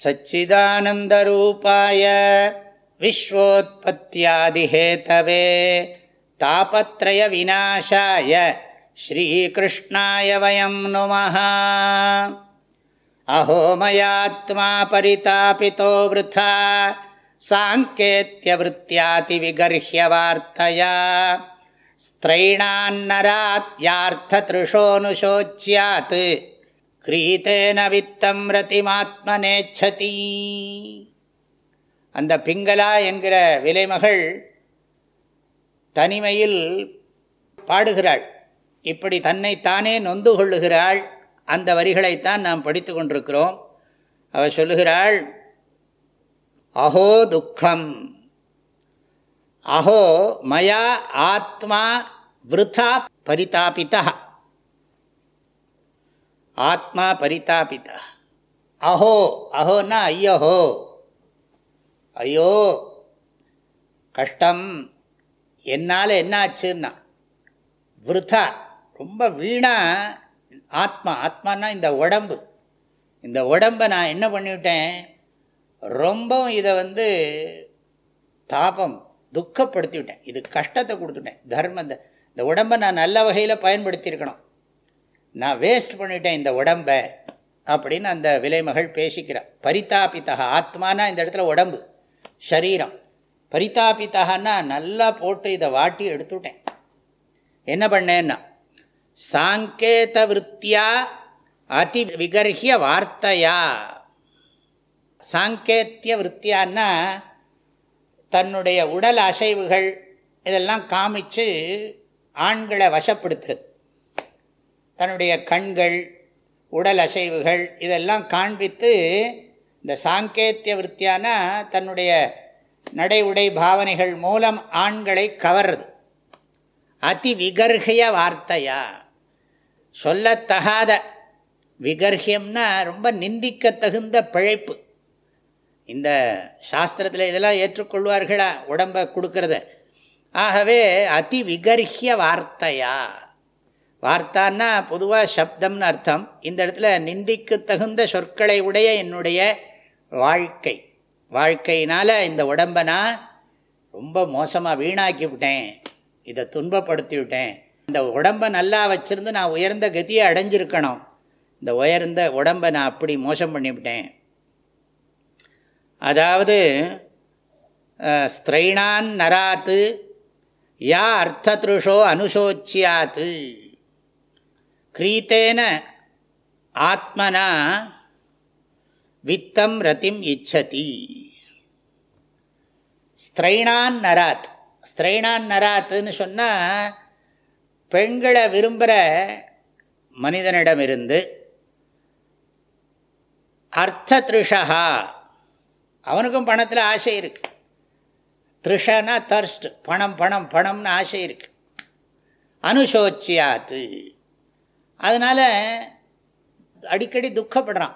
सच्चिदानन्दरूपाय विश्वोत्पत्त्यादिहेतवे तापत्रयविनाशाय श्रीकृष्णाय वयं नुमः अहो मयात्मा परितापितो वृथा साङ्केत्यवृत्त्यातिविगर्ह्यवार्तया स्त्रैणान्नरात्यार्थतृशोऽनुशोच्यात् கிரீத்தேன வித்தம் ரதிமாத்மனேச்சதி அந்த பிங்களா என்கிற விலைமகள் தனிமையில் பாடுகிறாள். இப்படி தன்னை தானே நொந்து கொள்ளுகிறாள். அந்த வரிகளைத்தான் நாம் படித்து கொண்டிருக்கிறோம். அவள் சொல்லுகிறாள் அஹோ துக்கம். அஹோ மயா ஆத்மா விருதா பரிதாபிதா ஆத்மா பரிதாபிதா. அஹோ அஹோன்னா ஐயஹோ. ஐயோ கஷ்டம். என்னால் என்னாச்சுன்னா விருதா ரொம்ப வீணாக ஆத்மா. ஆத்மானா இந்த உடம்பு. இந்த உடம்பை நான் என்ன பண்ணிவிட்டேன்? ரொம்பவும் இதை வந்து தாபம் துக்கப்படுத்தி விட்டேன் இது கஷ்டத்தை கொடுத்துட்டேன். தர்ம இந்த உடம்பை நான் நல்ல வகையில் பயன்படுத்தியிருக்கணும். நான் வேஸ்ட் பண்ணிட்டேன் இந்த உடம்பை அப்படின்னு அந்த விலைமகள் பேசிக்கிறார். பரிதாபித்தா ஆத்மானா இந்த இடத்துல உடம்பு சரீரம். பரிதாபித்தகன்னா நல்லா போட்டு இதை வாட்டி எடுத்துட்டேன். என்ன பண்ணேன்னா சாங்கேத விற்த்தியா அதி விகர்கிய வார்த்தையா. சாங்கேத்திய விற்த்தியான்னா தன்னுடைய உடல் அசைவுகள் இதெல்லாம் காமிச்சு ஆண்களை வசப்படுத்துறது. தன்னுடைய கண்கள் உடல் அசைவுகள் இதெல்லாம் காண்பித்து இந்த சாங்கேத்திய விற்த்தியான தன்னுடைய நடை உடை பாவனைகள் மூலம் ஆண்களை கவர்றது. அதி விகர்கிய வார்த்தையா. சொல்லத்தகாத விகர்கியம்னா ரொம்ப நிந்திக்க தகுந்த பிழைப்பு. இந்த சாஸ்திரத்தில் இதெல்லாம் ஏற்றுக்கொள்வார்களா உடம்பை கொடுக்கறத. ஆகவே அதி விகர்கிய வார்த்தையா. வார்த்தான்னா பொதுவாக சப்தம்னு அர்த்தம். இந்த இடத்துல நிந்திக்கு தகுந்த சொற்களை உடைய என்னுடைய வாழ்க்கை. வாழ்க்கையினால் இந்த உடம்பை நான் ரொம்ப மோசமாக வீணாக்கி விட்டேன். இதை துன்பப்படுத்தி விட்டேன். இந்த உடம்பை நல்லா வச்சுருந்து நான் உயர்ந்த கதியை அடைஞ்சிருக்கணும். இந்த உயர்ந்த உடம்பை நான் அப்படி மோசம் பண்ணிவிட்டேன் அதாவது ஸ்திரைணான் நராத்து யா அர்த்தத்ருஷோ அனுசோச்சியாத்து. கிரீத்தேன ஆத்மனா வித்தம் ரத்திம் இச்சதி ஸ்திரைணான் நராத் ஸ்திரைணான் நராத்துன்னு சொன்னால் பெண்களை விரும்புகிற மனிதனிடமிருந்து அர்த்த திருஷா அவனுக்கும் பணத்தில் ஆசை இருக்குது த்ரிஷனா தர்ஸ்ட் பணம் பணம் பணம்னு ஆசை இருக்குது அனுசோச்சியாத்து. அதனால் அடிக்கடி துக்கப்படுறான்.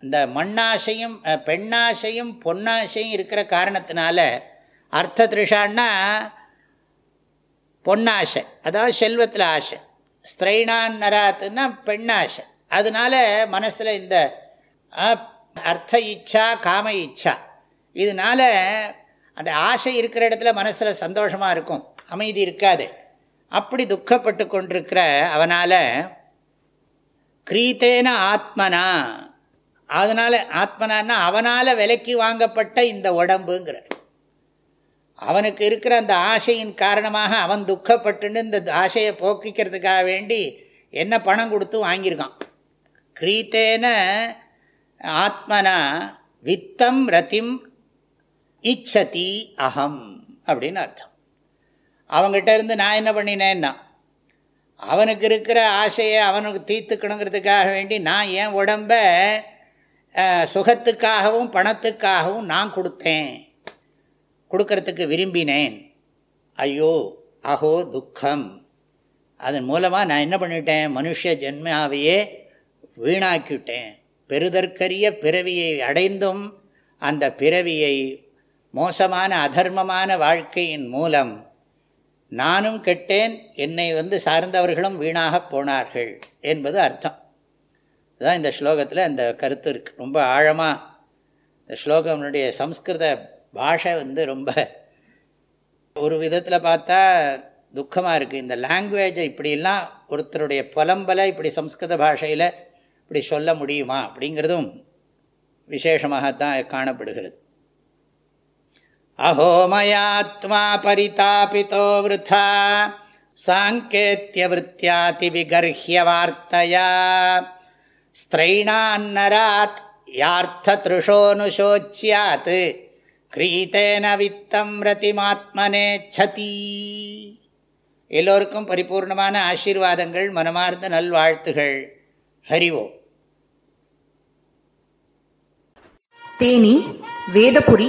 இந்த மண்ணாசையும் பெண்ணாசையும் பொன்னாசையும் இருக்கிற காரணத்தினால அர்த்த திருஷான்னா பொன்னாசை. அதாவது செல்வத்தில் ஆசை. ஸ்திரைனான் நராத்துன்னா பெண்ணாசை. அதனால மனசில் இந்த அர்த்த இச்சா காம இச்சா. இதனால அந்த ஆசை இருக்கிற இடத்துல மனசில் சந்தோஷமாக இருக்கும். அமைதி இருக்காது. அப்படி துக்கப்பட்டு கொண்டிருக்கிற அவனால் கிரீத்தேன ஆத்மனா. அதனால் ஆத்மனான்னா அவனால் விலைக்கு வாங்கப்பட்ட இந்த உடம்புங்கிறார். அவனுக்கு இருக்கிற அந்த ஆசையின் காரணமாக அவன் துக்கப்பட்டுன்னு இந்த ஆசையை போக்கிக்கிறதுக்காக வேண்டி என்ன பணம் கொடுத்து வாங்கியிருக்கான். கிரீத்தேன ஆத்மனா வித்தம் ரத்திம் இச்சதி அகம் அப்படின்னு அர்த்தம். அவங்ககிட்ட இருந்து நான் என்ன பண்ணினேன்னா அவனுக்கு இருக்கிற ஆசையை அவனுக்கு தீர்த்துக்கணுங்கிறதுக்காக வேண்டி நான் என் உடம்ப சுகத்துக்காகவும் பணத்துக்காகவும் நான் கொடுத்தேன். கொடுக்கறதுக்கு விரும்பினேன். ஐயோ அஹோ துக்கம். அதன் மூலமாக நான் என்ன பண்ணிட்டேன்? மனுஷ ஜென்மாவையே வீணாக்கிவிட்டேன் பெருதற்கரிய பிறவியை அடைந்தும் அந்த பிறவியை மோசமான அதர்மமான வாழ்க்கையின் மூலம் நானும் கெட்டேன் என்னை வந்து சார்ந்தவர்களும் வீணாக போனார்கள் என்பது அர்த்தம். அதுதான் இந்த ஸ்லோகத்தில் அந்த கருத்து இருக்குது ரொம்ப ஆழமாக இந்த ஸ்லோகம்னுடைய சம்ஸ்கிருத பாஷை வந்து ரொம்ப ஒரு விதத்தில் பார்த்தா துக்கமாக இருக்குது இந்த லாங்குவேஜை இப்படிலாம் ஒருத்தருடைய புலம்பலை இப்படி சம்ஸ்கிருத பாஷையில் இப்படி சொல்ல முடியுமா அப்படிங்கிறதும் விசேஷமாகத்தான் காணப்படுகிறது. அஹோமயாத்மா பரிதாபிதோ விருத்தா சாங்கேத்தியவருத்தியாதி விகர்ஹிய வார்த்தையா ஸ்திரைணான்னராத் யார்த்தத்ருஷோனுஷோச்சியாத் கிரீத்தேன வித்தம் ரதிமாத்மனேச்சதி எல்லோருக்கும் பரிபூர்ணமான ஆசீர்வாதங்கள் மனமார்ந்த நல்வாழ்த்துகள். ஹரிவோம் தேனி வேதபுரி